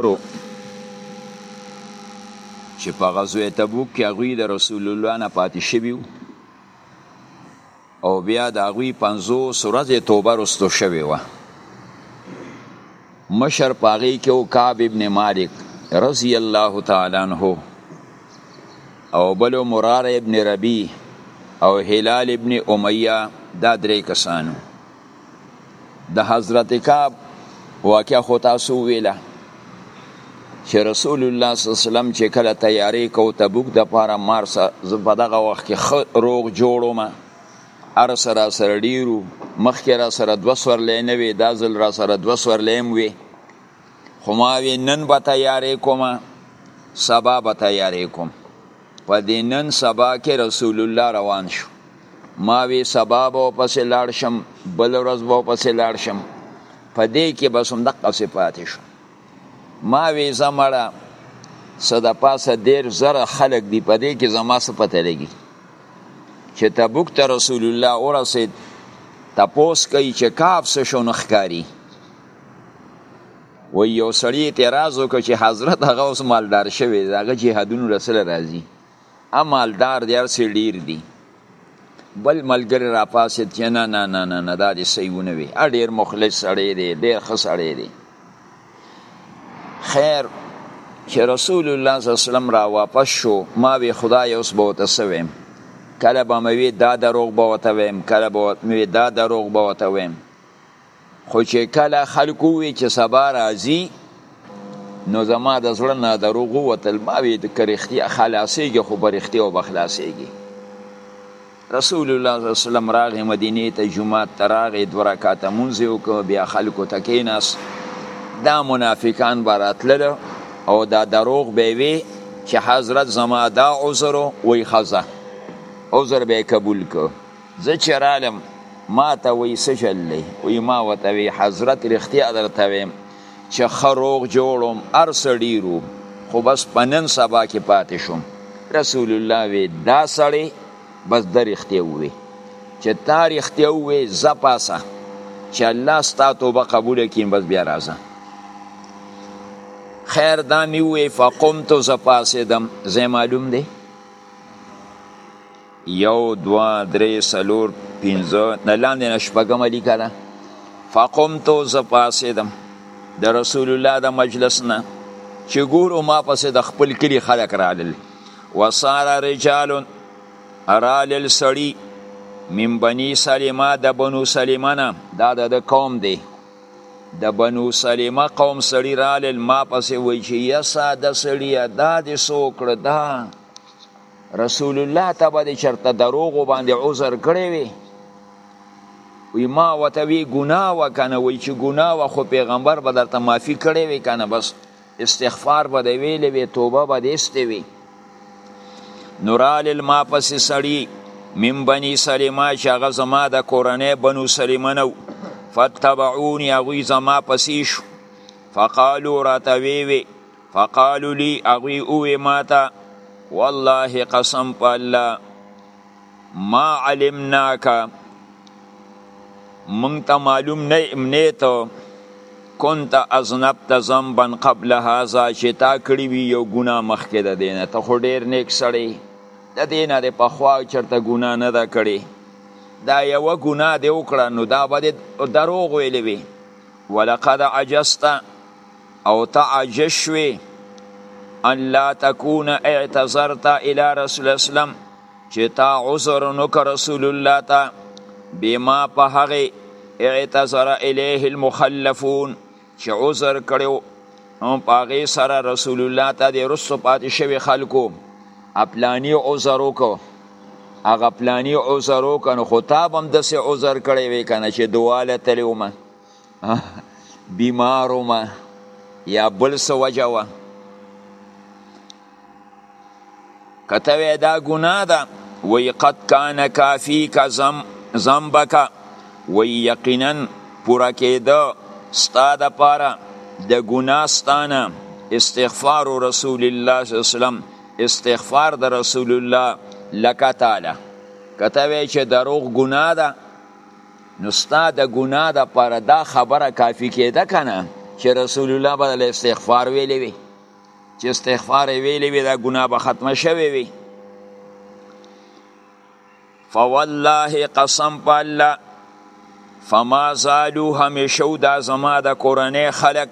خبرو چې په غزوه تبوک کې هغوی د رسول الله نه پاتې شوي او بیا د هغوی پنځوس ورځې توبه رستو شوې وه مشر په هغې کې و کعب ابن مالک رضی الله تعالی عنه او بل مرار ابن ربی او هلال ابن امیه دا درې کسانو د حضرت کعب واقعا خو تاسو ویله چې رسول الله صلی الله علیه وسلم چې کله تیاری کو تبوک د پاره مار سره په دغه وخت کې روغ جوړو ما ار سره سره ډیرو مخکې را سره دو سور لینه وی دا ځل را سره دو سور لیم وی خو ما وی نن به تیاری کوم سبا به تیاری کوم په دې نن سبا کې رسول الله روان شو ما وی سبا به پسې لاړ شم بل ورځ به پسې لاړ شم په دې کې بس هم دقه سي پاتې شو ما وی زمړه صد پاسه ډیر زره خلق دی په دې کې زما څه پته لګي چې تبوک ته رسول الله ورسید تپوس کوي چې کاف څه شو نخکاری و یو سړی اعتراض وکړ چې حضرت هغه اوس مالدار شوی دی هغه جهادونو له سره راځي ا مالدار دی هر څه ډیر دی بل ملګری را پاسید چې نه نه نه نه نه دا دې صحیحونه وي ا ډیر مخلص سړی دی ډیر ښه سړی دی خیر چې رسول الله صلی الله علیه وسلم را واپس شو ما وی خدای اوس به وته سویم کله به مې دا دروغ به وته ویم کله به مې دا دروغ به وته ویم خو چې کله خلک ووی چې سبا راځي نو زما د زړه نه دروغ ووتل ما وی د کرښتیا خلاصېږي خو برښتیا به خلاصېږي رسول الله صلی الله علیه وسلم راغې مدینه ته جمعه ته راغې دوه رکعاته مونځ وکړ بیا خلکو ته کېناست دا منافقان به راتلل او دا دروغ به وي چې حضرت زما دا عذر وی خزه عذر به قبول کو زه چې رالم ما ته وی څه چل دی وی ما ورته وی حضرت رښتیا درته ویم چې ښه روغ جوړم هر څه ډېر وو خو بس په نن سبا کې پاتې شوم رسول الله وی دا سړی بس د رښتیا ووی چې تا رښتیا ووی ځه پاسه چې الله ستا توبه قبوله کړي بس بیا راځه خیر دا مې ووی فقمت زه پاسېدم زه معلوم دی یو دوا درې سلور پنځه نه لاندې نه شپږمه لیکه ده فقمتو زه پاسېدم د رسول الله د مجلس نه چې ګورو ما پسې د خپل کلي خلک رالل وساره رجال رالل سړي من بني سلمه د بنو سلمه نه دا د قوم دی د بنو سلمه قوم سړي رالل ما پسې وایي چې یسا د سړیه دا دې څه وکړه دا رسول الله ته به چرته دروغ باندې عذر کړی وي وی ما وته وی ګناه وکنه وی چې ګناه و خو پیغمبر به درته معافي کړی وي کنه بس استغفار به دی ویلې وی توبه به دی استې وی نورال ما پس سړی من بنی سلیمه چې هغه زما د کورنۍ بنو سلیمه نو فتبعونی هغوی زما پسې شو فقالو راته وی وی فقالو لی اغوی اوی ماتا والله قسم په الله ما علمناک مونږ ته معلوم نه امنه ته كنت اذنبت ذنبا قبل هذا چې تا کړی وی یو ګناه مخکې د دینه ته خو ډیر نیک سړی د دینه د پخوا چرته ګناه نه ده کړی دا یو ګناه دی وکړه نو دا به دروغ ویلی وی ولقد عجزت او ته عاجز شوې ان لا تكون اعتذرت الى رسول اسلام چې تا عذر نوک رسول الله تا بما په هغه اعتذر الیه المخلفون چې عذر کړو هم پاغه سره رسول الله ته د رسو پاتې شوی خلکو خپلانی عذر وکړو هغه پلانی عذر وکنه خو تا بم د سه عذر کړی وی کنه چې دواله تلومه بیمار وم یا بل څه وجه وه که ته وایې دا ګناه ده وایي قد کان کافیکه ذنبکه وایي یقینا پوره کېده ستا دپاره د ګناه ستانه استغفار رسول الله صلی الله علیه وسلم استغفار د رسول الله لکه تعالی کته وی چې دروغ ګناه ده نو ستا د ګناه د پاره دا خبره کافی کېده کنه چې رسول الله به له استغفار ویلې وي چې استغفار ویلې وي دا ګناه به ختمه شوې وي فوالله قسم په الله فما زالو همیشه دا زما د کورنۍ خلق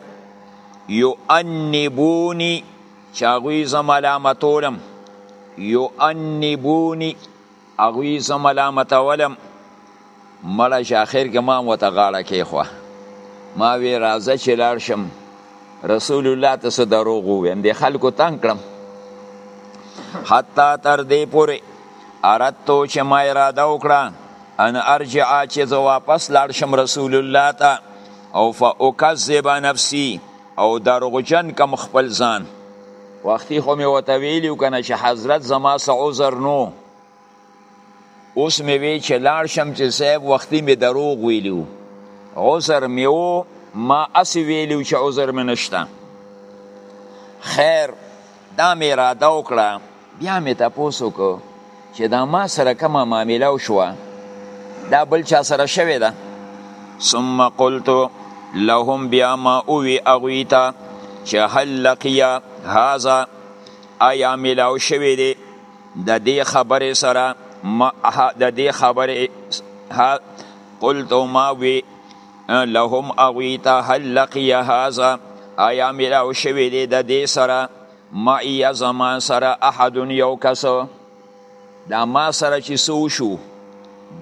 یو انبونی چاغوی زما ملامتولم یو انبونی هغوی زه ملامتولم مړه چې اخر کې ما ورته غاړه کېښوه ما وی راځه چې لاړ شم رسول الله ته څه دروغ ووایم د خلکو تنګ کړم حتی تر دې پورې اردتو چې ما اراده وکړه ان ارجع چې زه واپس لاړ شم رسول الله ته او فاکذب نفسي او دروغجن کم خپل ځان وختي خو مې ورته ویلي کنه چې حضرت زما څه عذر نو اوس مې وی چې لاړ شم چې صاحب وختي مې دروغ ویلي عذر مې و ما اسې ویلي چې عذر مې نشته خیر دا مې اراده وکړه بیا مې تپوس وکړو چې دا ما سره کومه معامله وشوه دا بل چا سره شوې ده ثم قلت لهم بیا ما اوی اغوی تا چې هل لقیا هازا آیا ملاو شوی دی د دې خبرې سره د دې خبرې قلت ما وی لهم اغوی ته هل لقی هذا آیا ملاو شوی دی د دې سره معی زما سره احد یو کس دا ما سره چې سو شو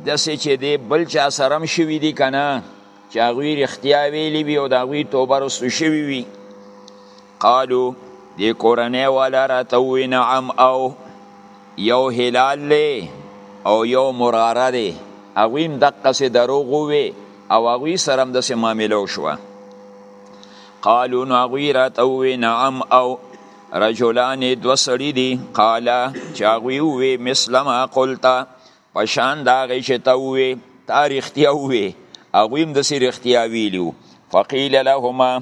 دسې چې دی بل چا سره هم شوي دي که نه چې هغوی رښتیا ویلي وي او د هغوی توبه رسو شوي وي قالو دی کورنۍ والا راته ووی نعم او یو هلال دی او یو مراره دی هغوی هم دقسې دروغ ووی او هغوی سره هم داسې معامله وشوه قالو نو هغوی راته ووی نعم او رجلان دو سړي دي قالا چې هغوی ووی مثل ما قلته په شان دا غي چې ته وې تاریختیا وې هغه هم د سریختیا ویلو فقیل لهما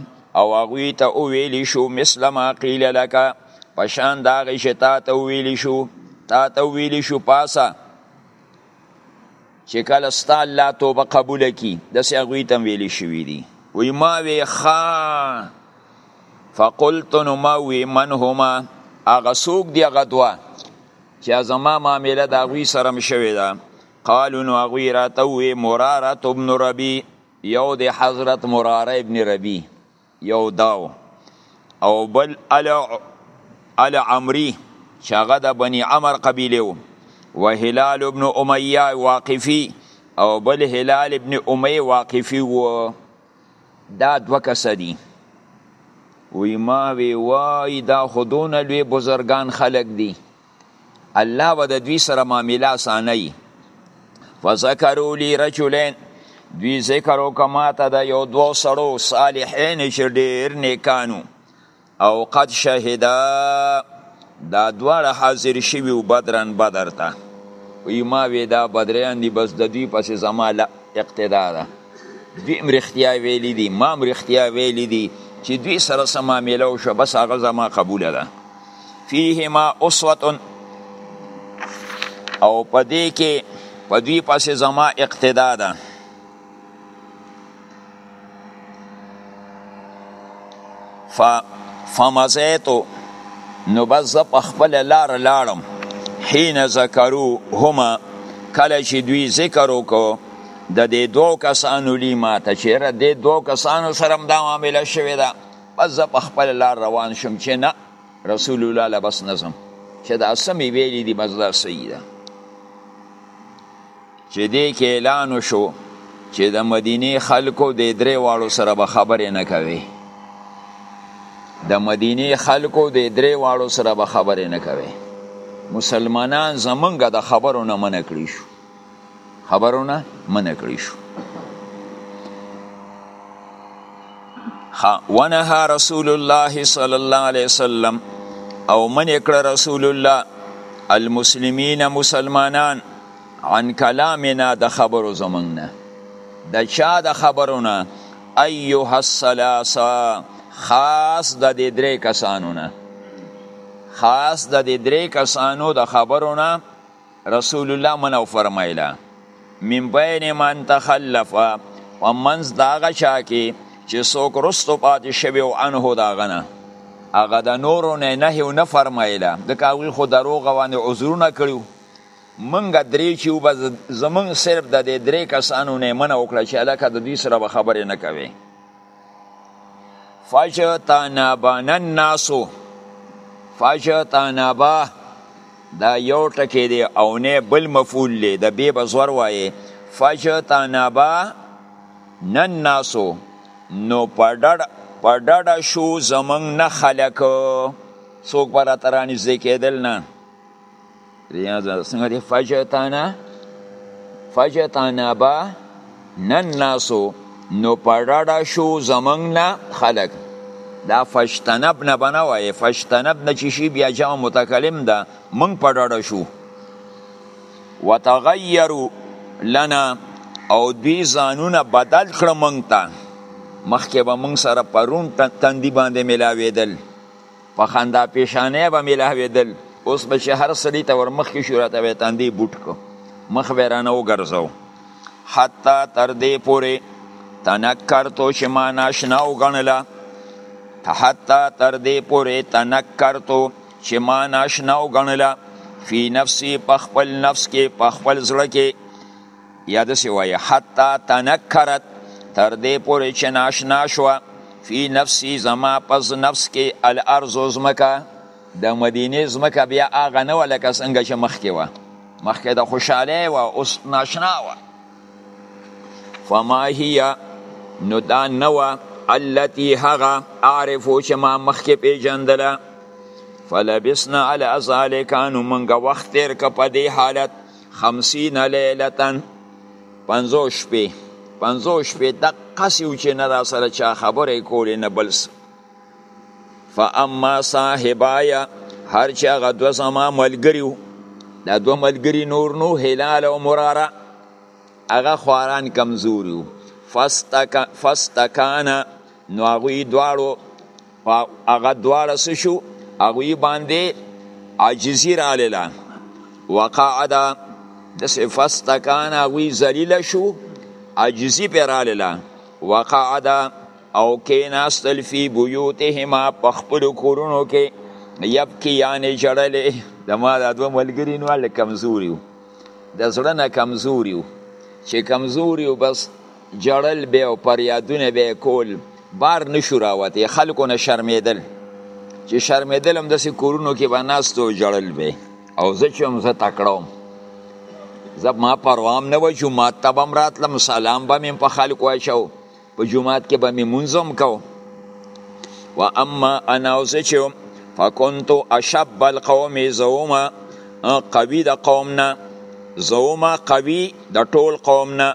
او هغه ته او ویل شو مثل ما قیل لك په شان دا غي چې تا ته ویل شو تا ته ویل شو پاسه چې کله ستا الله توبه قبول کی د سیغوی تم ویل شوی دی وی ما وی خا فقلت نو ما وی من هما اغه سوق دی غدوه چې زما معامله د هغوی سره هم شوې ده قالو نو هغوی راته ووې مرارت ابن ربی یو د حضرت مراره ابن ربی یو داو او بل ال عمری چې هغه د بنی عمر قبیله و و هلال ابن امیه واقفی او بل هلال ابن امیه واقفی و دا دوه کسه دي وی ما وی وای دا خودونه لوی بزرگان خلق دي الله و د دوی سره معامله اسانه فذكروا لي رجلين دوی ذکر وکما ته د یو دوه سړو صالحین چې ډیر نیکانو او قد شهدا دا دواړه حاضر شوي او بدرن بدر ته وی ما وی دا بدریان دی بس د دوی پسې زما اقتدا ده دوی هم رښتیا ویلي دي ما هم رښتیا ویلي دي چې دوی سره څه معامله وشوه بس هغه زما قبوله ده فیهما اسوه او په دې کې په دوی پسې زما اقتدا ده ف فمزیتو نو بس زه په خپل لار لاړم حين ذکرو هما کله چې دوی ذکر وکړو د دې دوو کسانو لی ماته چې را دې دوو کسانو سره دا معامله شوې ده بس زه په خپل لار روان شم چې نه رسول الله له بس نظم چې دا سمې ویلې دي بس دا صحیح ده چې دې کې اعلان وشو چې د مدینې خلکو د درې واړو سره به خبرې نه کوي د مدینې خلکو د درې واړو سره به خبرې نه کوي مسلمانان زمونږ د خبرو نه منع کړی شو خبرو نه منع کړی شو ونها رسول الله صلی الله علیه وسلم او من کړ رسول الله المسلمین مسلمانان عن کلامنا د خبرو زمونږ نه د چا د خبرو نه ایها الثلاثه خاص د دې درې کسانو نه خاص د دې درې کسانو د خبرو نه رسول الله منو فرمایله من بین من تخلف په منځ د هغه چا کې چې څوک رستو پاتې شوی او انهو د هغه نه هغه د نورو نه نهی ونه فرمایله ځکه هغوی خو دروغ وانې عذرونه کړي مونږ درې چې وو زمونږ صرف د دې درې کسانو نه منه وکړه چې هلکه د دوی سره به خبرې نه کوې فجتنبن الناس فجتنبا دا یو ټکی دی او نه بل مفعول دی د بی بزور وایي فجتنبا نن ناسو نو پډړ پډړ شو زمنګ نه خلق څوک برا ترانی ذکر دل نه ریاض څنګه دی فجتانا فجتانا با نن ناسو نو پړړا شو زمنګ نه خلق دا فشتنب نه بنوي فشتنب نه چې شي بیا جمع متکلم ده من پړړا شو وتغیروا لنا او دوی ځانونه بدل کړ مونږ ته مخکې به مونږ سره پرون تندی باندې ملاوېدل په خندا پیشانه به ملاویدل اوس به چې هر سړی ته ورمخ کې شو راته به تاندې بوټ کو مخ به رانه وګرځو حتی تر دې پورې تنکر تو چې ما ناشنا وګڼله حتی تر دې پورې تنکر تو چې ما ناشنا وګڼله فی نفسی په خپل نفس کې په خپل زړه کې یا دسی وای حتا تنکرت تر دې پورې چې ناشنا شو فی نفسی زما پس نفس کې الارض زمکا د مدینه زمکا بیا هغه نه ولکه څنګه چې مخکې و مخکې د خوشاله و اوس ناشنا و فما هي نو دا نو التي هغه اعرفو چې ما مخکې پیژندله فلبسنا على ذلك نو منګه وخت تیر ک په دې حالت خمسین لیلتا پنځو شپې پنځو شپې د قصیو چې نه را سره چا خبرې کولې نه بلس فاما صاحبایا هر چې هغه دوه زما ملګریو دا دوه ملګری نور نو هلال او مراره هغه خواران کمزوریو فاستکانا نو هغوی دواړو هغه دواړه څه شو هغوی باندې عاجزي راغله وقعد داسې فاستکان هغوی ذلیله شو عاجزي پرې راغله وقعد او کېناستل فی بیوتهما په خپلو کورونو کې یبکیانې ژړلې زما دا دوه ملګري نو هلته کمزوري وو د زړه نه کمزوري وو چې کمزوري وو بس جړل به او پریادونه به کول بار نشو راوته خلکو نه شرمیدل چې شرمیدل هم داسې کورونو کې به ناستو جړل به او زه چې هم زه تکړوم زه ما پروام نه و جمعات ته بم راتلم سلام به مې په خلکو اچو په جمعات کې به مې منظم کو و اما انا او زه چې فکنتو اشب القوم زوما قوی د قوم نه زوما قوی د ټول قوم نه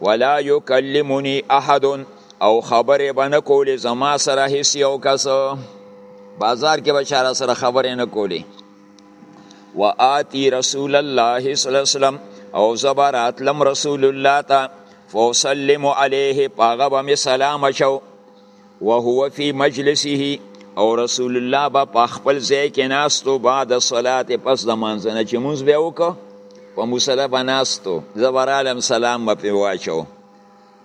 ولا یکلمنی احد او خبرې به نه کولې زما سره هیڅ یو کس بازار کې به چا سره خبرې نه کولې و آتی رسول الله صلی الله علیه وسلم او زبر اتلم رسول الله ته فوسلم علیه پاغه به می سلام شو وهو فی مجلسه او رسول الله به په خپل ځای کې ناستو بعد صلات پس د مانځنه چې مونږ به وکړو په مصلی به ناستو زه به رالم سلام به پې واچو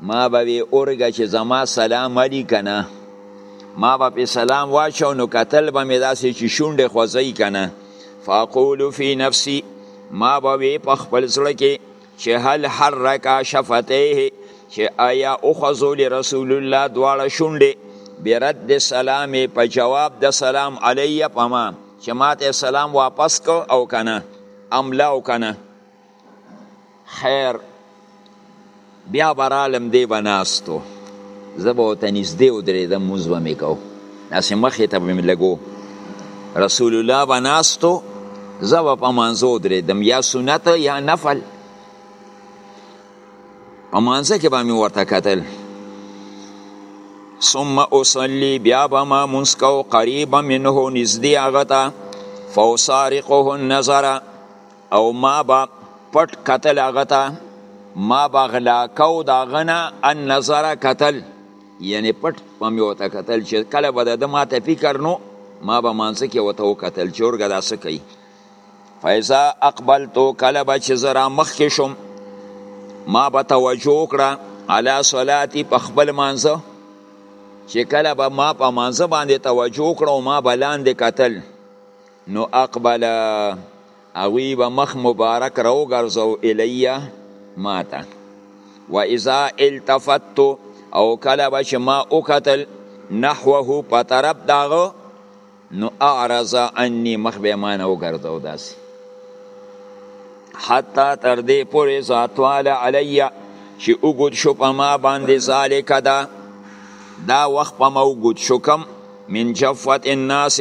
ما به وی اورګه چې زما سلام علی کنه ما به پې سلام واچو نو کتل به مې داسې چې شونډې خوځی کنه فاقول فی نفسی ما به وی په خپل زړه کې چې هل حرک شفتیه چې آیا او خزول رسول الله دواړه شونډې برد سلام په جواب د سلام علی پما چې ماته سلام واپس کو او کنه املا او کنه خیر بیا برالم دی بناستو زبو ته نږدې ودرېدم موز به مې کو داسې مخې ته به مې لګو رسول الله به ناستو زه به په مانځه ودرېدم یا سنت یا نفل په مانځه کې به مې ورته کتل ثم اصلي بیا به ما مونځ کو قریبا منه نږدې هغه ته فوسارقه النظر او ما به پټ کتل هغه ته ما به غلا کو د هغه نه النظر کتل یعنی پټ په مې وته کتل چې کله به د ما ته فکر نو ما به مانځ کې وته وکتل چې ورګه دا څه کوي فیضا اقبلتو کله به چې زه رامخکې شوم ما به توجه وکړه علا صلاتي په خپل مانځه چې کله به ما په مانځه باندې توجه وکړه او ما به لاندې کتل نو اقبله هغوی به مخ مبارک راوګرځو الی ما ته و اذا التفت او کله به چې ما وکتل نحوه په طرف داغه نو اعرض عني مخ به ما نه وګرځو داسې حتی تر دې پورې ذاتواله علی چې وګد شو په ما باندې ذالک دا دا وخت په ما وګد شو کم من جفوت الناس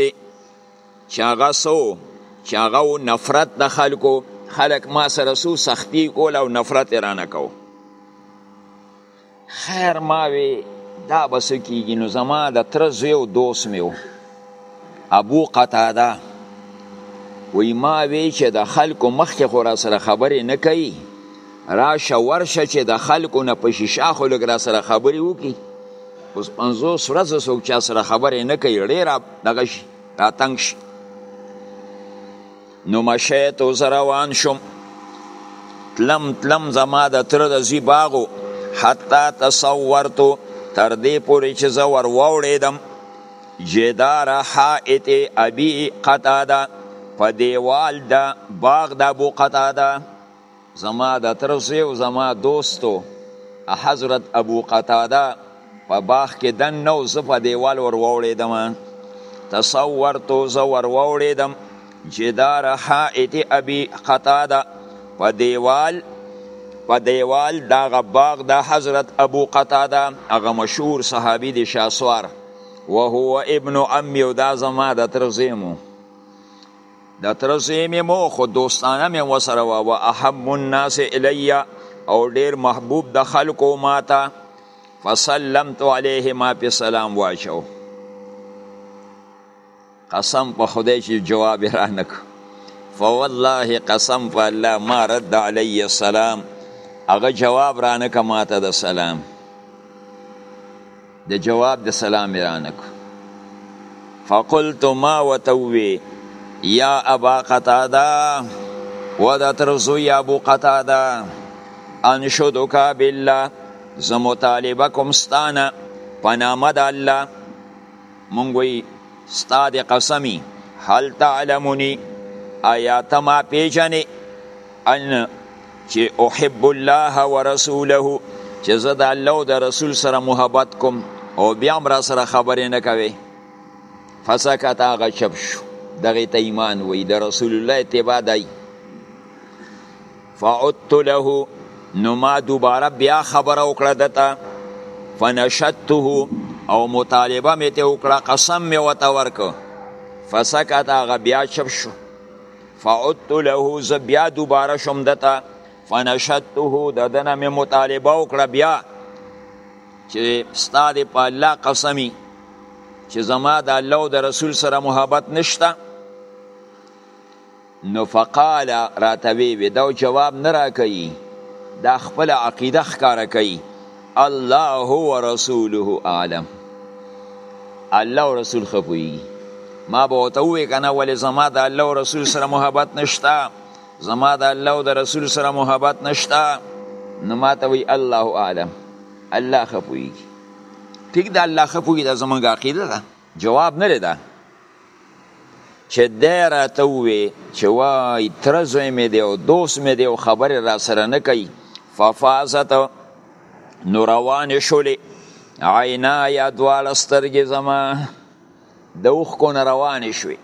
چې هغه سو چې هغه نفرت د خلکو خلک ما سره سو سختی کول او نفرت رانه کو خیر ما وی دا بس کیږي نو زما د تر زیو دوست میو ابو قتاده وی ما وی چې د خلکو مخکې خو را سره خبرې نه کوي راشه ورشه چې د خلکو نه په شیشه خو لږ را سره خبرې وکړي اوس پنځوس ورځې څوک چا سره خبرې نه کوي ډېره دغه شي راتنګ شي نو مشه ته زه روان شوم تلم تلم زما د تره د زی باغو حتی تصورتو تر دې پورې چې زه ور واوړېدم جدار حائط ابي قتاده په دیوال د باغ د ابو قتاده زما د تر زوی او زما دوستو حضرت ابو قتاده په باغ کې دن نو زه په دیوال ور ووړېدم تصورتو زه ور ووړېدم جدار حائط ابي قتاده په دیوال په دیوال دا غباغ د حضرت ابو قتاده هغه مشهور صحابي دی شاسوار وهو ابن امي او دا زما د تر زیمو د تره زوی مې مو خو دوستانه مې وسره وه و احب الناس الی او ډیر محبوب د خلکو ماته فسلمت علیه ما په سلام واچو قسم په خدای چې جواب را نک فوالله قسم په الله ما رد علی السلام هغه جواب را نک ماته د سلام د جواب د سلام یې رانه کړ. فقلت ما ورته ووې یا ابا قتاده و د تر زوی ابو قتاده انشدک بالله زه مطالبه کوم ستانه په نامه د الله مونږ وی ستا د قسمی هل تعلمونی آیا ته ما پیژنې ان چې احب الله ورسوله چې زه د الله او د رسول سره محبت کوم او بیا هم را سره خبرې نه کوي فسکت هغه چپ شو دغه ته ایمان وای د رسول الله اتباع دی فعدت له نو ما دوباره بیا خبره وکړه دته فنشدته او مطالبه مې ته وکړه قسم مې وته ورکو فسکت هغه بیا چپ شو فعدت له زه بیا دوباره شوم دته فنشدته د دنه مې مطالبه وکړه بیا چې ستا د په الله قسمی چې زما د الله او د رسول سره محبت نشته نو فقال راتوي وی دا جواب نه راکوي دا خپل عقیده ښکاره کوي الله ورسوله اعلم الله او رسول خپوي ما به وته وې کنه ولې زما د الله او رسول سره محبت نشتا زما د الله او د رسول سره محبت نشتا نو ما ته وی الله اعلم الله خپوي ټیک د الله خپوي د زمونږ عقیده ده جواب نه لیدا چې دی راته ووی چې وای تر زوی مې دی او دوست مې دی او خبرې را سره نه کوي ففازت نو روانې شولې عینایا دواړه سترګې زما د اوښکو نه روانې شوې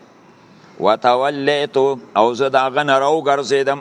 وتولیتو او زه د هغه نه راوګرځېدم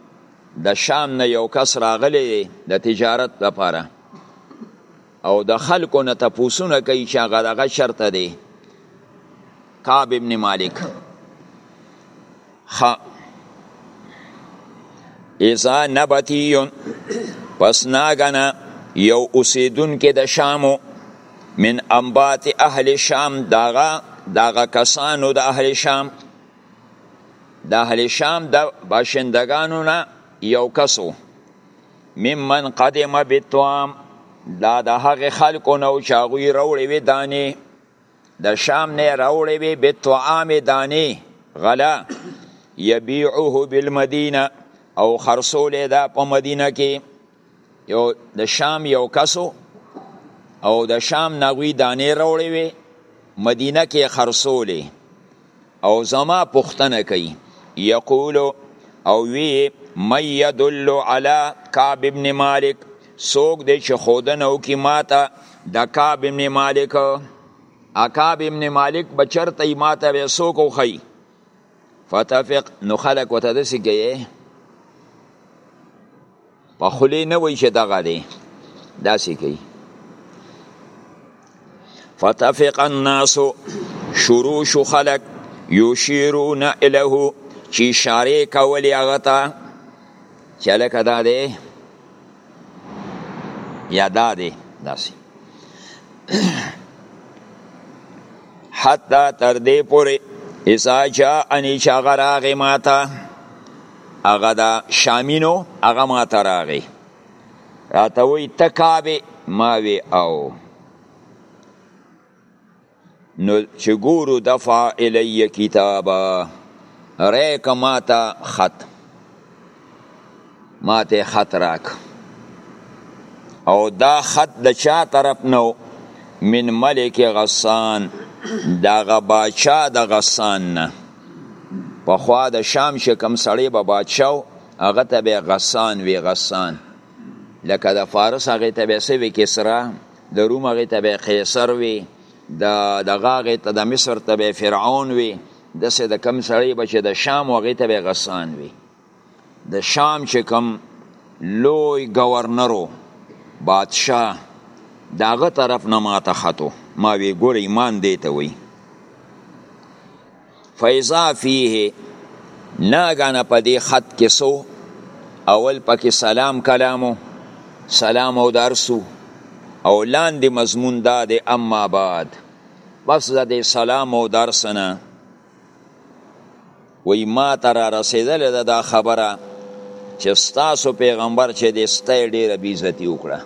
د شام نه یو کس راغلی دی د تجارت لپاره او د خلکو نه تپوسونه کوي چې هغه دغه چرته دی کعب ابن مالک خ اذا نبتیون پس ناګنا یو اوسیدون کې د شامو من انبات اهل شام داغه داغه کسانو د اهل شام د اهل شام د باشندگانو نه یو کسو ممن قدم بتوام دا د هغه خلکو نه چې هغوی راوړې وې دانې د شام نه راوړې وې بتوام دانې غلا یبیعه بالمدینه او خرصولې دا په مدینه کې یو د شام یو کسو او د شام نغوی دانې راوړې وي مدینه کې خرصولې او زما پښتنه کوي یقول او وی مې يدل علی کعب ابن مالک سوک دی چې خودنه او کی ماته د کعب ابن مالک اکاب ابن مالک بچرته ماته به سوک خو فتفق نو خلق وته دسی گئے په خلی نه وای چې دغه دی داسې کوي فتفق الناس شروع شو خلق یشیرون اله چې اشاره کولی هغه ته چې لکه دا دی یا دا دی داسې حتی تر دې پورې اذا جاءني شغراغ ماته هغه دا شامینو هغه ما ته راغی راته وی ته کابه ما وی او نو چې ګورو دفع الی کتابا ریک ما ته خط ما ته خط راک او دا خط د چا طرف نو من ملک غسان دا غباچا د غسان نه پخوا د شام چې کوم سړی به بادشاه و هغه ته به غسان وی غسان لکه د فارس هغه ته به سوي کسرا د روم هغه ته به قیصر وی د دغه هغه ته د مصر ته به فرعون وی د سه د کم سړی به چې د شام هغه ته به غسان وی د شام چې کوم لوی گورنرو بادشاه داغه طرف نه ماته خطو ما وی ګور ایمان دیته وی فیضا فیه ناګانه په دې خط کې سو اول پکې سلام کلامو سلام او درسو او لاندې مضمون دا دی اما بعد بس د سلام او درسنه وی ما ته را رسیدلې ده دا خبره چې ستاسو پیغمبر چې د ستی ډیره بیزتی وکړه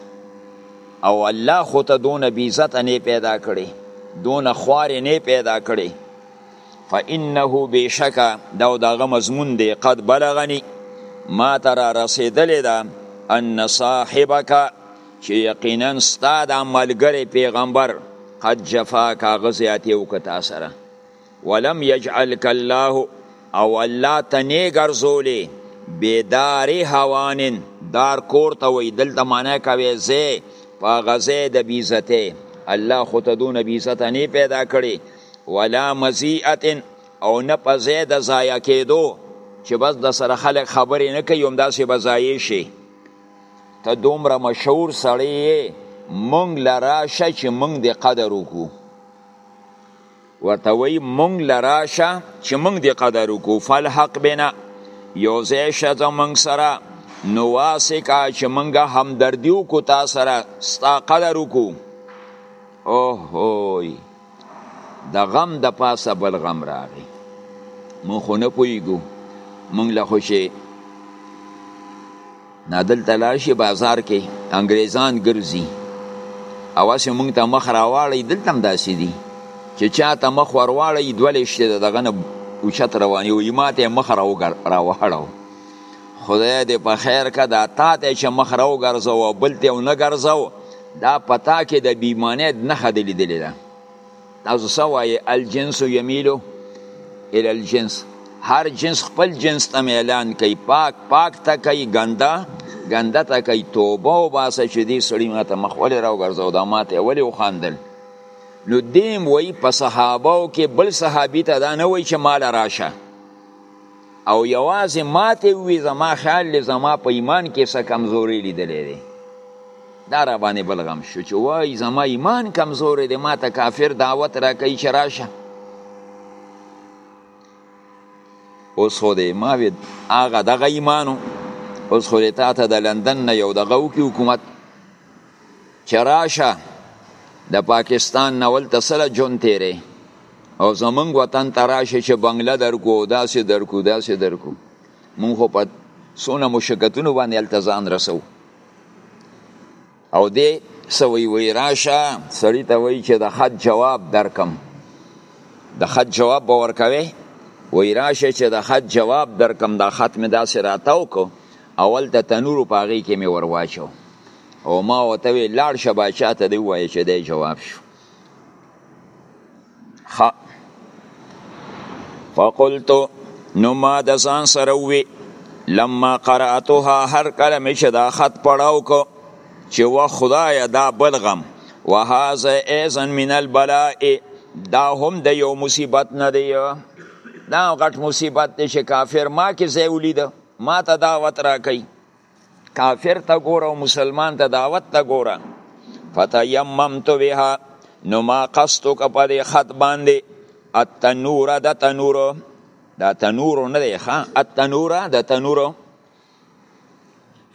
او الله خو ته دونه بیزت نه پیدا کړي دونه خوار نه پیدا کړي فانه بشکا دا دغه مضمون دی قد بلغنی ما ته را رسیدلې ده ان صاحبک چې یقینا ستا د ملګری پیغمبر قد جفاک غزیاتی وکتا سره ولم یجعلک الله او الله ته نه ګرځولې بیدار هوان دار کور ته وی دلته معنی کوي زه په غزه د بیزته الله خو ته دون بیزته نه پیدا کړي ولا مزیئت او نه په زه د ضایع کېدو چې بس د سره خلک خبرې نه کوي هم داسې به ضایع شي ته دومره مشهور سړی یې مونږ لراشه چې مونږ دې قدر وکړو ورته وی مونږ لراشه چې مونږ دی قدر وکړو فالحق بنا یو ځای شه زمونږ سره نو واسکه چې مونږ همدردي وکړو تا سره ستا قدر وکړو اوهوی د غم د پاسه بل غم راغی مونږ خو نه پوهیږو مونږ له خو چې نه دلته لاړ شي بازار کې انګریزان ګرځي او هسې مونږ ته مخ راواړی دلته هم داسې دي چې چا ته مخ ورواړی دوه لشتې د دغه نه اوچت رواني وي ما ته مخ راوغړاوه خدای دې په خیر که دا تا ته چې مخ راوګرځوه بل ته ونه ګرځوه دا پتا کې د بیمانیت نښه دې لیدلې ده تاسو څه وایې الجنس یمیلو ال الجنس هر جنس خپل جنس ته اعلان کوي پاک پاک ته کوي ګنده ګنده ته کوي توبه او باسه چې دې سړي ماته مخ ولې راوګرځو دا ماته ولې وخاندل نو دیم وای په صحابه کې بل صحابي ته دا نه وای چې مال راشه او یوازې ماته وی زما خیال دی زما په ایمان کې څه کمزوري لیدلې دی دا را باندې بلغم شو چې وای زما ایمان کمزوري دی ماته کافر دعوت را کوي چې راشه اوس خو دی ما وی هغه دغه ایمانو اوس خو دی تا ته د لندن نه یو دغه وکي حکومت چې راشه د پاکستان نه ولته سره جون تیرې او زمونږ وطن ته راشه چې بنگله درکو او داسې درکو داسې درکو مونږ خو په څونه مشکتونو باندې هلته ځان رسو او دې څه وایي وایي راشه سړي ته وایي چې د خط جواب درکم د خط جواب به ورکوې وایي راشه چې د خط جواب درکم دا خط مې داسې راتاو کو اول ته تنورو په هغې کې مې ورواچو او ما وته وی لاړ شه باچا ته دی وای چې دی جواب شو خ فقلت نو ما د ځان سره وی لما قراتها هر کله مې چې دا خط پړاو کو چې و خدای دا بلغم وهذا ايضا من البلاء دا هم د یو مصیبت نه دی دا غټ مصیبت دی چې کافر ما کې زیولید ما ته دعوت را کوي کافر ته ګوره او مسلمان ته دعوت ته ګوره فتیممت بها نو ما قصد وک په دې خط باندې التنور د تنور دا تنور نه دی ښا التنور د تنور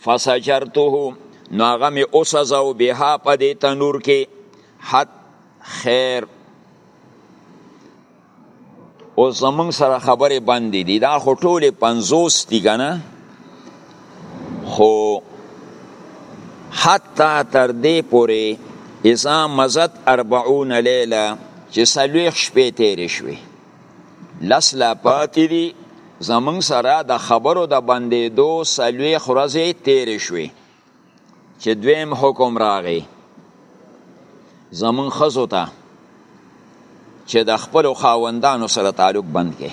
فسجرته نو هغه می اوسزو بها په دې تنور کې حد خیر اوس زمونږ سره خبرې بندې دي دا خو ټولې پنځوس دي که نه خو حتی تر دې پورې اذا مزد اربعون لیله چې څلوېښت شپې تېرې شوې لس لا پاتې دي زمونږ سره د خبرو د بندېدو څلوېښت ورځې تېرې شوې چې دویم حکم راغی زمون خزو ته چې د خپل خاوندانو سره تعلق بند کې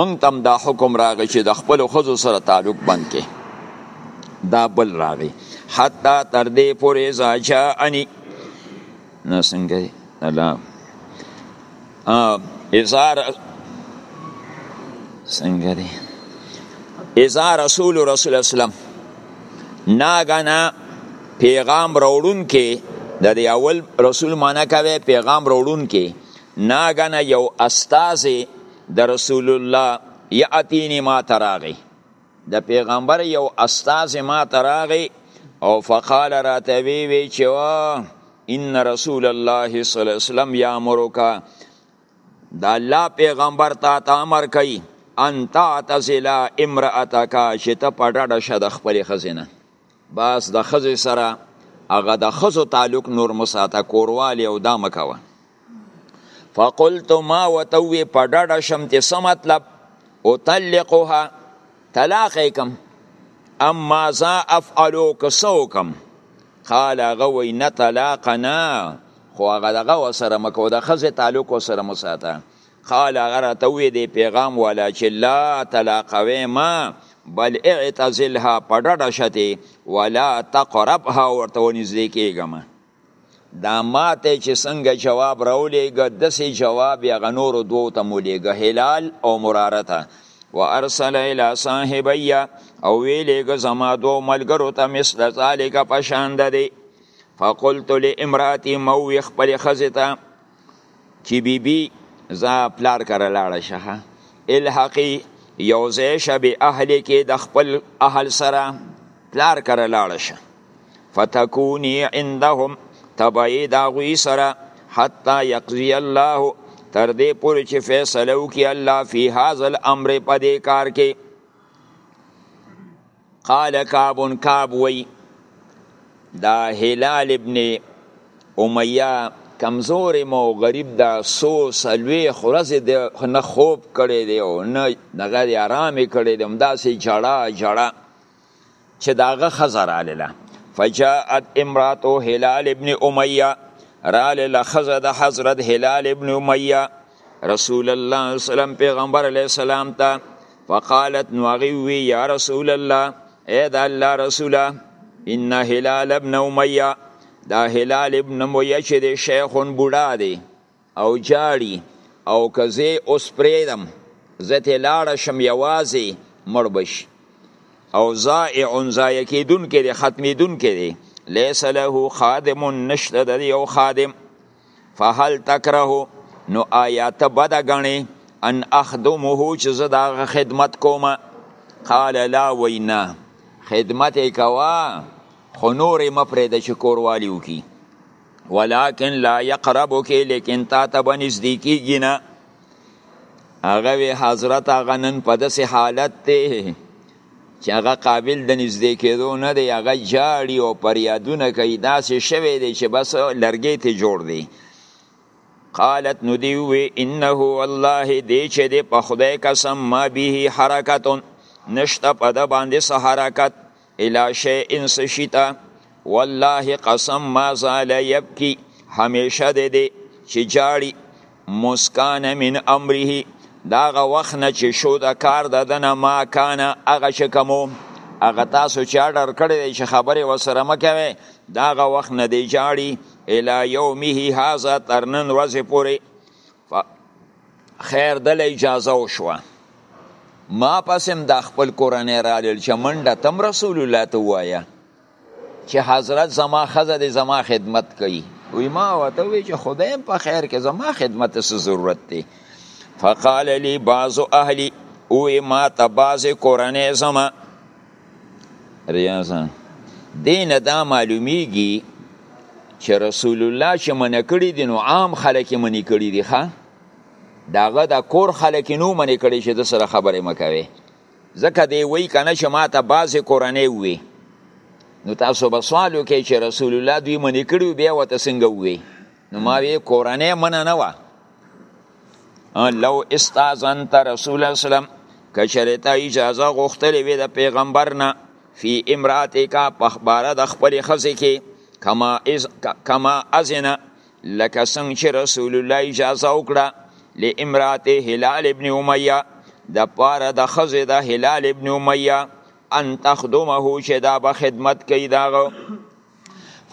مونږ تم دا حکم راغی چې د خپل خزو سره تعلق بند کې دا بل راغی حتی تر دې پورې ځا چا اني نو څنګه الله اذا څنګه دی اذا رسول رسول اسلام ناګنا پیغام راوړون کې د دې اول رسول معنا کوي پیغام راوړون کې ناګنا یو استاد د رسول الله یاتینی ما تراغی د پیغمبر یو استازی ما ته راغی او فقال راته وی وی چې ان رسول الله صلی الله علیه وسلم یامرک د الله پیغمبر تا ته امر کوي ان تعتزل امراتک چې ته په ډډه شه د خپل خزینه بس د خزې سره هغه د خزو تعلق نور مساته کوروالی او دا مکوه فقلت ما وتوی په ډډه شم چې څه مطلب اطلقها طلاق یې کم اما ذا افعلو که څه وکم قال هغه وایي نه طلاق نه خو هغه دغه ورسره مه کوه د ښځې تعلق ورسره مه ساته قال هغه راته ووی دی پیغام والا چې لا تلاقوی ما بل اعتزلها په ډډه شته ولا تقربها ورته ونږدې کېږه ما دا ماته چې څنګه جواب راولېږه داسې جواب یې هغه نورو دوو ته مو لېږه هلال او مراره ته وارسل الى صاحبي او ویلېږه زما دوو ملګرو ته مثل ذلک په شان د دی فقلت لامراتي مو خپلې ښځې ته چې بی بی زا پلار کره لاړه شخه الحقی یوزې شب اهل کې د خپل اهل سره پلار کره لاړه شه فتکونی عندهم تبعی دا غوی سره حتی یقضی الله تر دې پورې چې فیصله وکړي الله فی هاذ الامر په دې کار کې قال کعب کعب وی دا هلال ابن امیه کمزور مو غریب دا سو سلوی خورز دی نه خوب کړی دی او نه دغه دی آرام کړی دی همداسې جړه جړه چې داغه خزر آلله فجاءت امرات هلال ابن امیه رال لخزه د حضرت هلال ابن امیه رسول الله صلی الله علیه وسلم پیغمبر علیه السلام ته فقالت نو هغه وی یا رسول الله اے د الله رسوله ان هلال ابن امیه دا هلال ابن امیه چې د شیخون بوډا دی او جاړي او کزه اوس پریدم زته لاړ شم یوازې مړ بش او زائع زائع کیدون کې د ختمیدون کې دی لیس له خادم نشته د یو خادم فهل تکره نو آیا ته بده ګڼې ان اخدمه چې زه د هغه خدمت کوم قال لا وی نه خدمت یې کوه خو نور یې مه پرېږده چې کوروالي وکړي ولکن لا یقربک لیکن تا ته به نږدې کېږي نه هغه وی حضرت هغه نن په داسې حالت دی چې هغه قابل د نږدې کېدو نه دی هغه جاړي او پریادونه کوي داسې شوی دی چې بس لرګی ته جوړ دی قالت نو دی وی انه والله دی چې دی په خدای قسم ما به حرکت نشته په د باندې سه حرکت الا شی انس شتا والله قسم ما زال یبکی همیشه دی دی چې جاړي مسکان من امره دا غ وخت نه چې شو د کار د دنه ما کان هغه چې کومو هغه تاسو چې اډر کړی دی چې خبرې وسره مکوي دا غ وخت نه دی جاړي الی یومه هاذا ترنن ورځ پورې خیر دل اجازه وشوه ما پسم د خپل کورنۍ رالل چې منډه تم رسول الله ته وایا چې حضرت زما خزه دې زما خدمت کوي وی ما وته وی چې خدای په خیر کې زما خدمت څه ضرورت دی فقال لي بعض اهلي او ما ته بعض کورنۍ زما ریاضه دین دا معلومیږي چې رسول الله چې من کړی دي نو عام خلک من کړی دي ښا داغه د کور خلک نو من کړی چې د سره خبرې مکوي ځکه دی وی کنه چې ما ته بعضې کورنۍ ووی نو تاسو به سوال وکړئ چې رسول الله دوی منې کړي بیا ورته څنګه ووی نو ما وی کورنۍ منه نه وه لو استاذنت رسول الله سلام کچره ته اجازه غوښتلې وي د پیغمبر نه فی امراتک په خبره د خپل خزې کې کما از کما ازنه لکه څنګه چې رسول الله اجازه وکړه لامرات هلال ابن امیه د پاره د خزه د هلال ابن امیه ان تخدمه چې دا به خدمت کوي داغه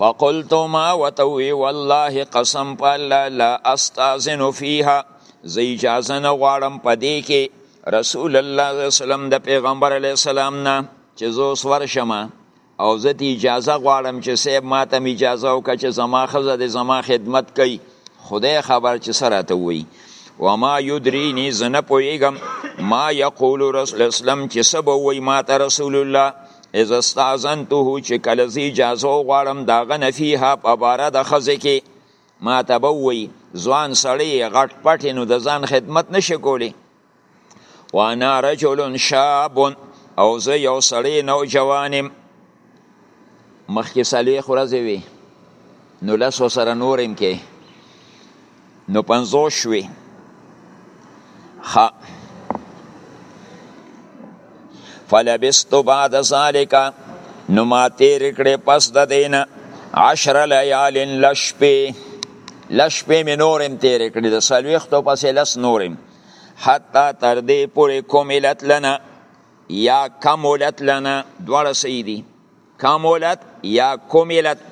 فقلت ما وتوي والله قسم په الله لا استاذن فيها زه اجازه نه غواړم په دې کې رسول الله صلی الله علیه وسلم د پیغمبر علیه السلام نه چې زه اوس ورشم او زه تی اجازه غواړم چې صاحب ما ته اجازه وکړه چې زما خزه د زما خدمت کوي خدای خبر چې سره ته وي وما يدريني زنه پويګم ما يقول رسول اسلام چې سبا وي ما ته رسول الله اذا استاذنته چې کله زی اجازه غواړم دا غنه فيها په بار د خزه کې ما ته بوي ځوان سړی غټ پټ نو د ځان خدمت نشي کولی وانا رجل شاب او زه یو سړی نو جوانم مخکې سلوې خورځې وي نو لسو سره نورم کې نو پنځو شوي ها فلبست بعد ذالک نو ما تیر کړې پس د دینه عشر لیال لشپې لشپې مې نورم تیر کړې د سلوختو پسې لس نورم حتی تر دې پورې کوملت لنا یا کمولت لنا دواړه صحیح دي کمولت یا کوملت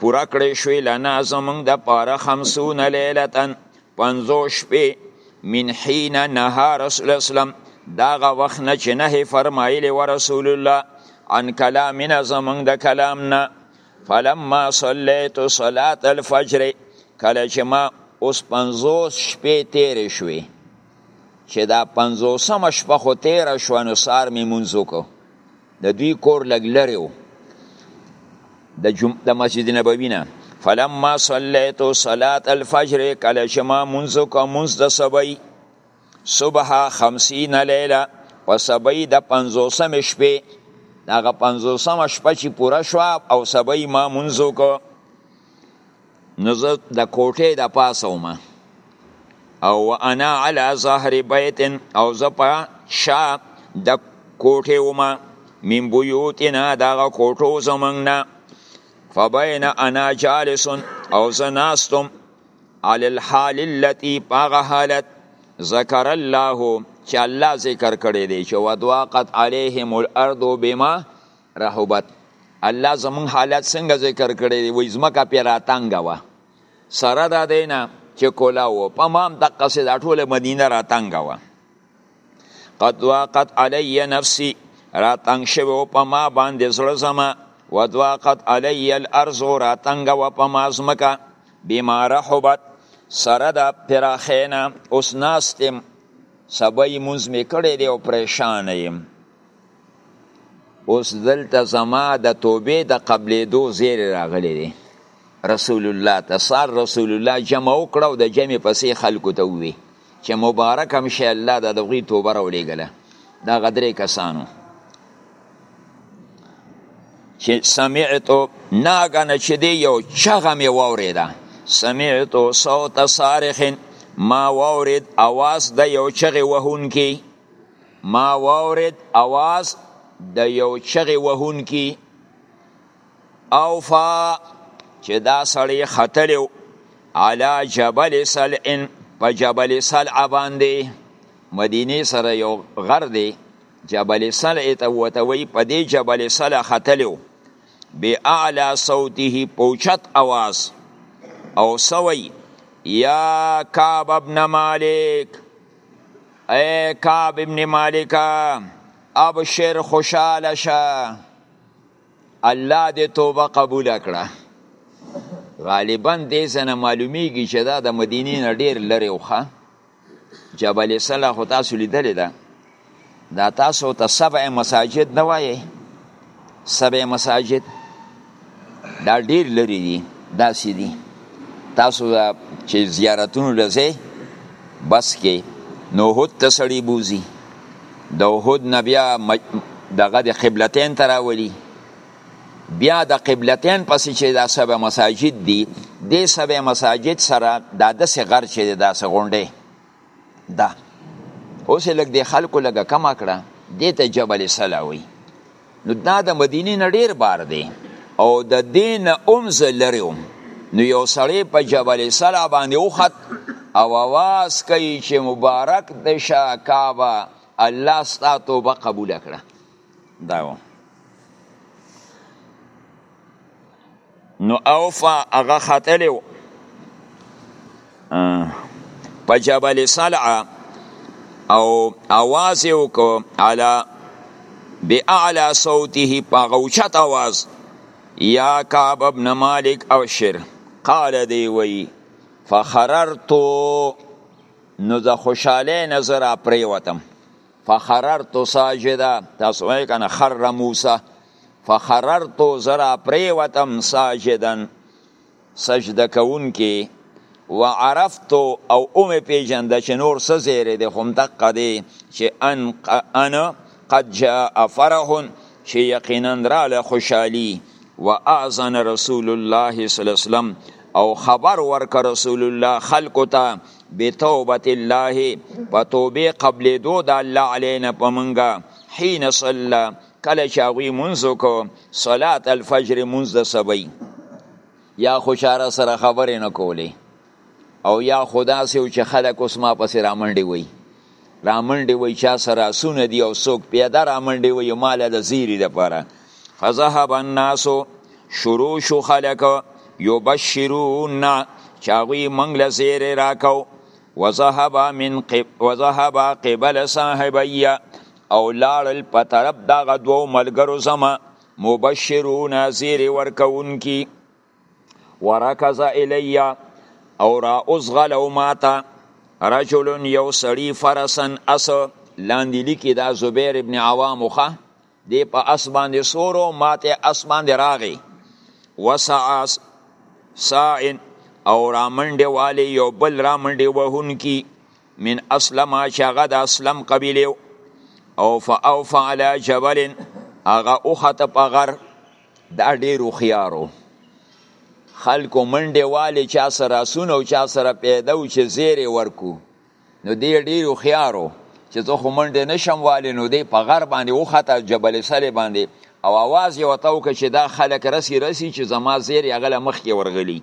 پوره کړی شوې لنا زمونږ د پاره خمسون لیلتن پنځو شپې من حین نها رسول اسلام داغه وخت نه چې نه فرمایلی و رسول الله عن کلامنا زمونږ د کلام نه فلما صلیت صلات الفجر کله چې ما اوس پنځوس شپې تیرې شوې چې دا پنځوسمه شپه خو تیره شوه نو سار مې مونځ وکړو د دوی کور لږ لرې و د جم... د مسجد نبوي نه فلما صلیت صلات الفجر کله چې ما مونځ وکړو مونځ د صبی صبح خمسین لیله په سبای د پنځوسم شپې دغه پنځوسم شپه چې پوره شو او سبای ما منځو کو نو زه د کوټې د پاسه وم او انا علی ظهر بیت او زه په شا د کوټې وم من بیوتنا دغه کوټو زمنګ نه فبین انا جالس او زه ناستم علی الحال التي پاغه حالت ذکر الله چې الله ذکر کړی دی چې ودواقت عليهم الارض بما رحبت الله زمون حالت څنګه ذکر کړی دی وای زمکه پیراتنګ وا سره دا دینا چې کولا و په مام د قصې د ټوله مدینه راتنګ وا قد واقت علی نفسی را تنگ شوی و په ما باندې زړه زما و دواقت علی الارض را تنگ و په ما زمکا بما رحبت سره د پراخینا اوس ناستم سبای منځ می کړی دی او پریشان یم اوس دلته زما د توبې د قبلېدو زیری راغلی دی رسول الله ته سار رسول الله جمع وکړه او د جمع پسې خلکو ته ووی چې مبارک هم شي الله د دغوی توبه راولېږله دا غدرې کسانو چې سمعتو ناګنه چې دی یو چغه مې واورېده سمعتو صوت صارخ ما واورېد اواز د یو چغې وهونکي ما واورید اواز د یو چغې وهونکي اوفا چې دا سړی ختلی علا جبل سلعن په جبل سلع باندې مدینه سره یو غر دی جبل سلع ته وته وی په دې جبل سلع ختلی بی اعلا صوته پوچت اواز او سوی یا کعب ابن مالک اے کعب ابن مالک ابشر خوشاله شه الله دې توبه قبول کړه غالبا دې سنه معلومیږي چې دا د مدینې نه ډیر لري وخه جبل سلا خو تاسو لیدلې ده دا تاسو ته سبع مساجد نه وایي سبع مساجد دا ډیر لري دي دا سې دي تاسو دا چې زیارتونو لځه بس کې نو هوت تسړي بوزي د هوت نبیا دغه د قبلتین تراولي بیا د قبلتین پسې چې دا سبع مساجد دي د سبع مساجد سره دا د سغر چې دا سغونډه دا اوس لګ دی خلکو لګ کما کړه دته جبل سلاوي نو دا د مدینې نه ډیر بار دی او د دین اومز لريو نو یو سړی په جبل سلا باندې وخت او आवाज کوي چې مبارک د شاکابه الله ستا توبه قبول کړه دا و نو اوفا هغه ختلی و په جبل صلعه او اواز یې وکړو علا باعلا صوته په هغه اوچت اواز یا کعب ابن مالک او شر قال دی وی فخررتو نو د خوشاله نظر پریوتم فخررتو ساجدا تاسو وای کنه خر موسی فخررت زه را پریوتم ساجدا سجده کوونکی وعرفت او اومې پیژنده چې نور څه زیری دی خو دقه دی چې ان ان قد جاء فرح چې یقینا راله خوشحالي واذن رسول الله صلی الله علیه وسلم او خبر ورک رسول الله خلقو ته بتوبت الله په توبه قبل دو د الله علينا پمنګا حين صلى کله چې هغوی مونځ وکړو صلات الفجر مونځ د سبی یا خوشاره سره خبرې نه کولې او یا خدا سې چې خلک اوس ما پسې رامنډې وي رامنډې وي چا سره سونه دي او څوک پیاده رامنډې وي مال د زیری لپاره فذهب الناس شروع شو خلک یبشرون چې هغوی موږ له زیری راکو وذهب من قب وذهب قبل صاحبیه او لاړل په طرف دغه دوو ملګرو زما مبشرون زیر ورکونکی ورکز الیا او را اوزغل او ماتا رجل یو سړی فرسن اس لاندې لیکي دا زبیر ابن عوام خو دی په اس باندې سورو ماته اس باندې راغی وسعاس ساعن او رامنډه والی یو بل رامنډه وهونکی من اسلم چې هغه د اسلم قبیله او فاوف علی جبل هغه اوخته په غر دا ډیر خيارو خلکو منډه والي چا سره سونه او چا سره پیدا او چې زیره ورکو نو دی ډیر خيارو چې زه خو منډه نشم والي نو دی په غر باندې اوخته جبل سره باندې او आवाज یې وتاو چې دا خلک رسی رسی چې زما زیره غل مخ کې ورغلی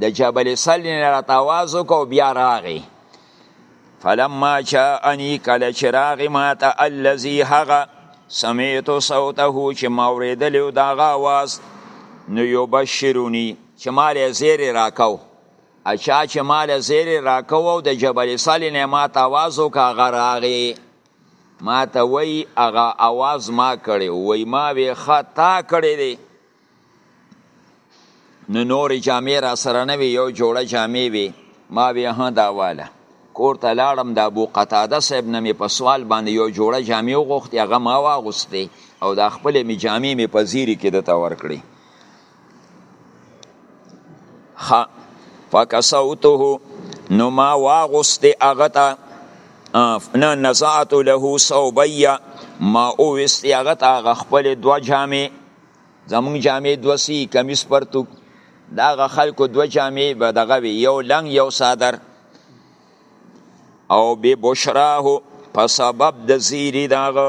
د جبل سل نه را تاواز کو بیا راغی فلما جاءني کله چې راغی ما ته الذي هغه سمعت صوته چې ما اورېدلی و د هغه اواز نو یبشروني چې ما له زیرې راکو اچا چې ما له زیرې راکو او د جبل سل نه ما ته اواز وکړ هغه راغی ما ته وای هغه اواز ما کړی وای ما وی خطا کړی دی نو نورې جامې را سره نه وي یو جوړه جامې وي ما وی ها دا واله کور ته لاړم د ابو قتاده صاحب نه مې په سوال باندې یو جوړه جامې وغوښتې هغه ما واغوستې او دا خپلې مې جامې مې په زیري کې دته ورکړې ښه فکسوته نو ما واغوستې هغه ته نه نزعت له صوبیه ما اوویستې هغه ته هغه خپلې دوه جامې زمونږ جامې دوه سی کمیس پرتوک دا غ خلکو دوه جامې به دغه وي یو لنګ یو صادر او به بشراه په سبب د زیری داغه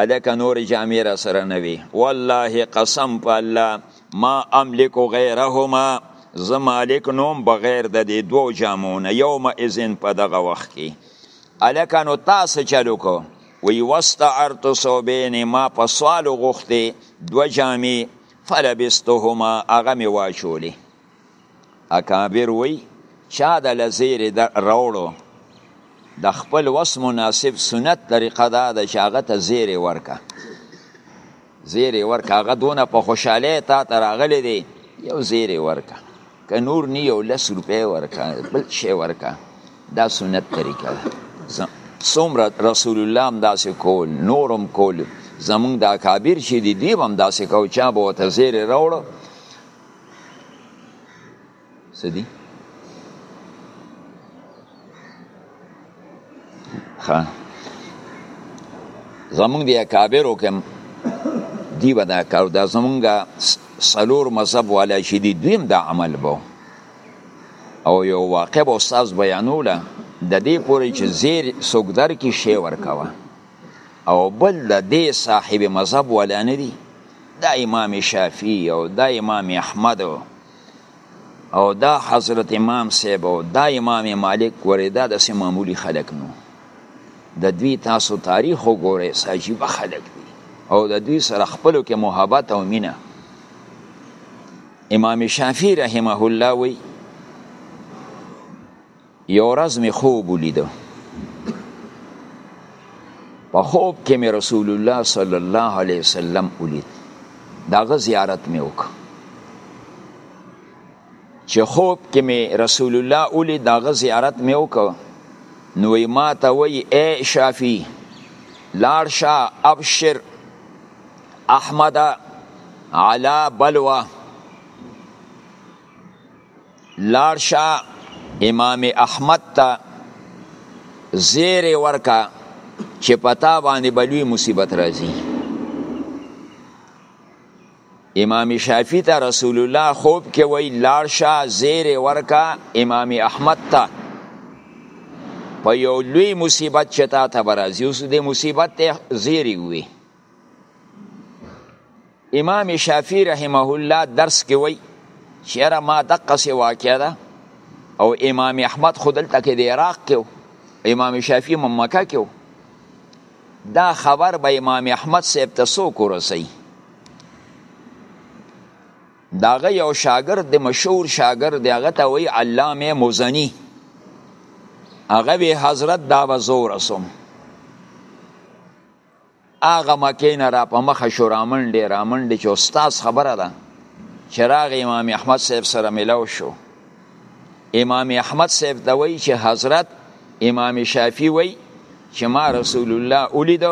الک نور جامې را سره نه وي والله قسم په الله ما املک غیرهما زمالک نوم بغیر د دې دوه جامونه یوم اذن په دغه وخت کې الک نو تاسو چلو کو وی واستعرت ثوبین ما په سوال غوښتې دوه جامې فلبستهما هغه مې واچولې اکابر وی چا د لزیر د راوړو د خپل وس مناسب سنت طریقه دا ده چې هغه ته زیرې ورکه زیری ورکه هغه دونه په خوشحالی تا ته راغلی دی یو زیری ورکه که نور نی یو لس روپۍ ورکه بل شی ورکه دا سنت طریقه ده څومره رسول الله هم داسې کول نور هم کول زمونږ د اکابر چې دي دوی به هم داسې کو چا به ورته زیری راوړو څه دي ښه زمونږ د اکابرو کې دی به دا کار دا زمونږ څلور مذهب والا چې دي دوی هم دا عمل به او یو واقع به استاد بیانوله د دې پورې چې زیر څوک در کې شی ورکوه او بل د دې صاحب مذهب والا نه دي دا امام شافعي او دا امام احمد او او دا حضرت امام صاحب او دا امام مالک ورې دا داسې معمولي خلک نو د دوی تاسو تاریخ وګورئ څه عجیبه خلک دي او د دوی سره خپلو کې محبت او مینه امام شافعي رحمه الله وی یو ورځ می خوب ولیدو په خوب کې می رسول الله صلی الله علیه وسلم ولید داغه زیارت می وک چې خوب کې می رسول الله ولید داغه زیارت می وک نو ما ته وی اے شافی لار شا ابشر احمد علا بلوا لاړ شه امام احمد ته زیر ورکا چې پتا باندې بلوي مصیبت راځي امام شافعی ته رسول الله خوب کې وای لاړ شه زیر ورکا امام احمد ته په یو لوی مصیبت چې تا ته برازي اوس د مصیبت ته زیری وي امام شافعی رحمه الله درس کې وای چې را ما دقه سی واقع ده او امام احمد خودل تکې د عراق کې امام شافعی مکه کې دا خبر به امام احمد صاحب ته سو کورسي داغه یو شاګرد د مشهور شاګرد هغه ته وای علامه مزنی هغه به حضرت دا وزور اسوم هغه مکې نه را په مخه شو رامنډې رامنډې چې استاذ خبره ده چې راغ امام احمد صاحب سره ملاو شو امام احمد صاحب ته وایي چې حضرت امام شافعي وایي چې ما رسول الله ولید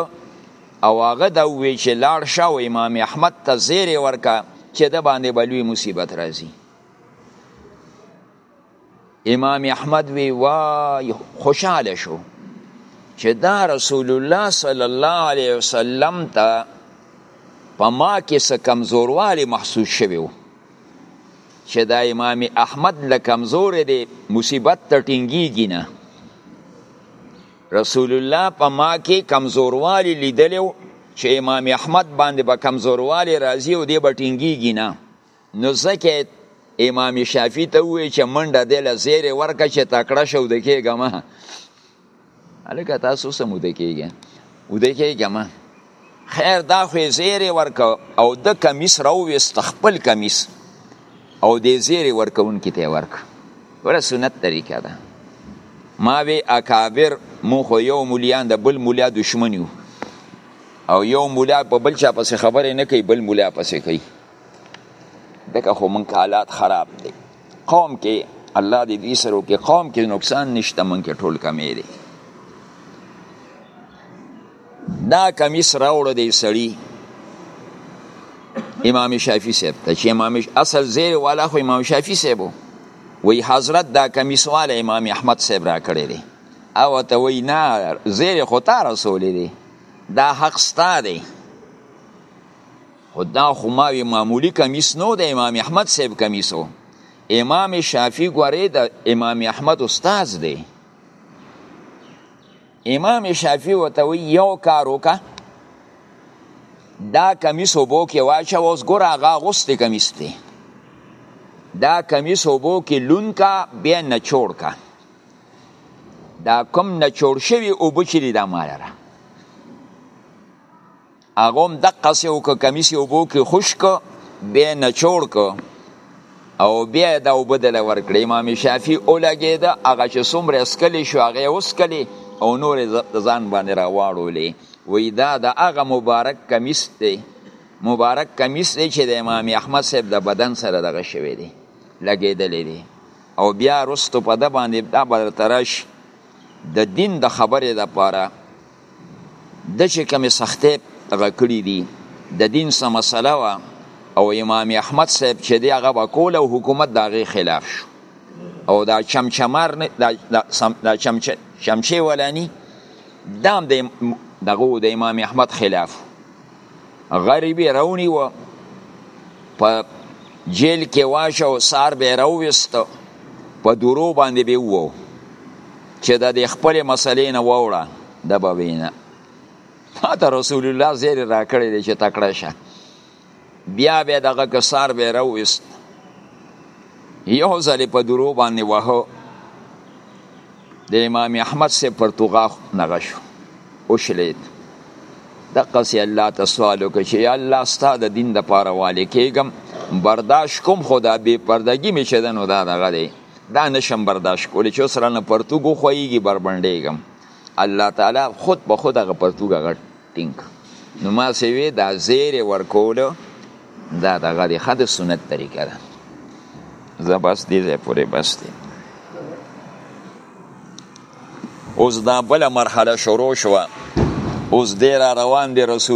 او هغه دا وی چې لاړ شه او امام احمد ته زیری ورکا چې د باندې بلوي مصیبت راځي امام احمد وی وای خوشاله شو چې دا رسول الله صلی الله علیه وسلم ته په ما کې څه کمزوروالی محسوس شوی و چې دا امام احمد له کمزور دی مصیبت ته ټینګیږي نه رسول الله په ما کې کمزوروالی لیدلی چې امام احمد باندې به با کمزوروالی راځي او دی به ټینګیږي نه نو ځکه امام شافعي ته وویل چې منډه دې له زیرې ورکړه چې تکړه شه وده کېږه مه هلکه تاسو څه موده کېږي وده کېږه مه خیر دا خو یې زیرې ورکړه او د کمیس راوویست خپل کمیس او دې زیرې ورکوونکي ته یې ورکړه ولا سنت طریقه ده ما وی اکابر مو خو یو مولیان د بل مولیا دشمن یو او یو مولا په بل چا پسې خبرې نه کوي بل مولا پسې کوي دغه خو مونږ حالات خراب دي قوم کې الله دې دې سره کې قوم کې نقصان نشته مونږ کې ټول کمې دي دا کمیس راوړو دی سړی امام شافعی صاحب ته چې امام اصل زیر والا خو امام شافعی صاحب وی حضرت دا کمیس والا امام احمد صاحب را کړی دی او ته وی نه زیر خو تا رسول دی دا حق ستا دی خو دا خو ما وی معمولی کمیس نو د امام احمد صاحب کمیسو امام شافعی ګوره د امام احمد استاد دی امام شافعی وته یو کار وکا دا کمیس وبو کې واچو اوس ګور هغه غوست کمیس دی دا کمیس وبو کې لون کا بیا نچوړ کا دا کم نچوړ شوی او بچری دا مالره هغه هم دقسې وکړه کمیس یې اوبو کې خشک کړ بیا یې نچوړ کړ او بیا یې دا اوبه دله ورکړې امام شافعي ولګېده هغه چې څومره یې څکلی شو هغه یې وڅکلې او نور یې ځان باندې راواړولې وایي دا د هغه مبارک کمیس دی مبارک کمیس دی چې د امام احمد صاحب د بدن سره دغه شوی دی لګېدلی دی او بیا رستو په ده باندې دا به درته راشي د دین د خبرې دپاره د چې کومې سختې راکړي دي د دین سره مسله وه او امام احمد صاحب چې دی هغه به کول او حکومت د هغې خلاف شو او دا چمچمار نه دا, دا, دا چمچه چمچې ولانی دام د دغه د امام احمد خلاف غریبی رونی و په جیل کې واشه او سار به راوست په درو باندې به وو چې د دې خپل مسلې نه ووړه د بوینه تا رسول الله زیر راکړی دی چې تکړه شه بیا به دغه کسار به راوست یو ځلې په درو باندې وهو د امام احمد سے پر تو غاخ نغشو اوشلید دقه سی الله ته سوال وکړي چې یا الله ستا د دین د پاره والي کېږم برداشت کوم خدا بې پردګي مې چې ده نو دا دغه دی دا نشم برداشت کولی چې سره نه پرتوګ وخویږي بربنډېږم الله تعالی خود په خود هغه پرتوګ غټ ټینګ نو ما سي وی دا زیر ورکول دا دغه د خد سنت طریقه ده زبس دې ځای پورې بس دی اوس دا بل مرحله شروع شوه اوس دې را روان دی رسول